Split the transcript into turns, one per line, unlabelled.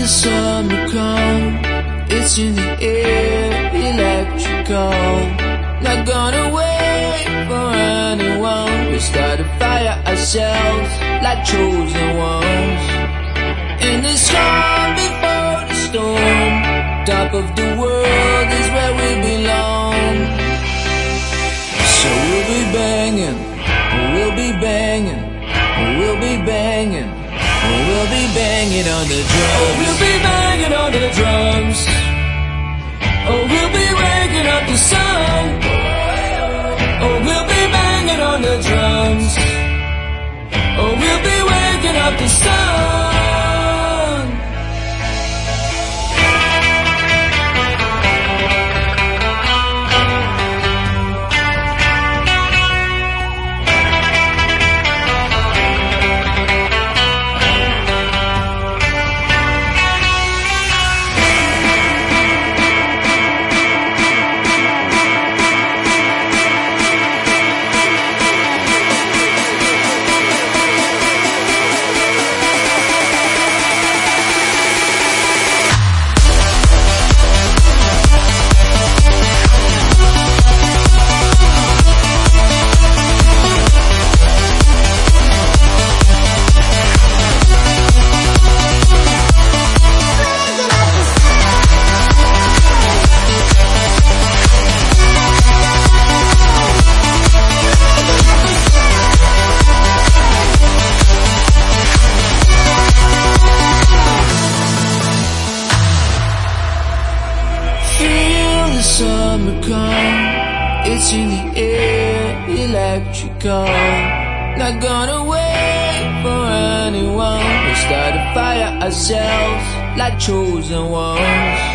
the summer come, it's in the air, electrical. Not gonna wait for anyone. We start a fire ourselves, like chosen ones. In the storm before the storm, top of the world is where we belong. So we'll be banging, we'll be banging, we'll be banging we'll be banging on the drums. We'll be banging on the drums. Oh, we'll be waking oh, up the sun. Oh, we'll be banging on the drums. Oh, we'll be waking up the sun. Summer come, it's in the air, electrical. Not gonna wait for anyone. We'll start a fire ourselves like chosen ones.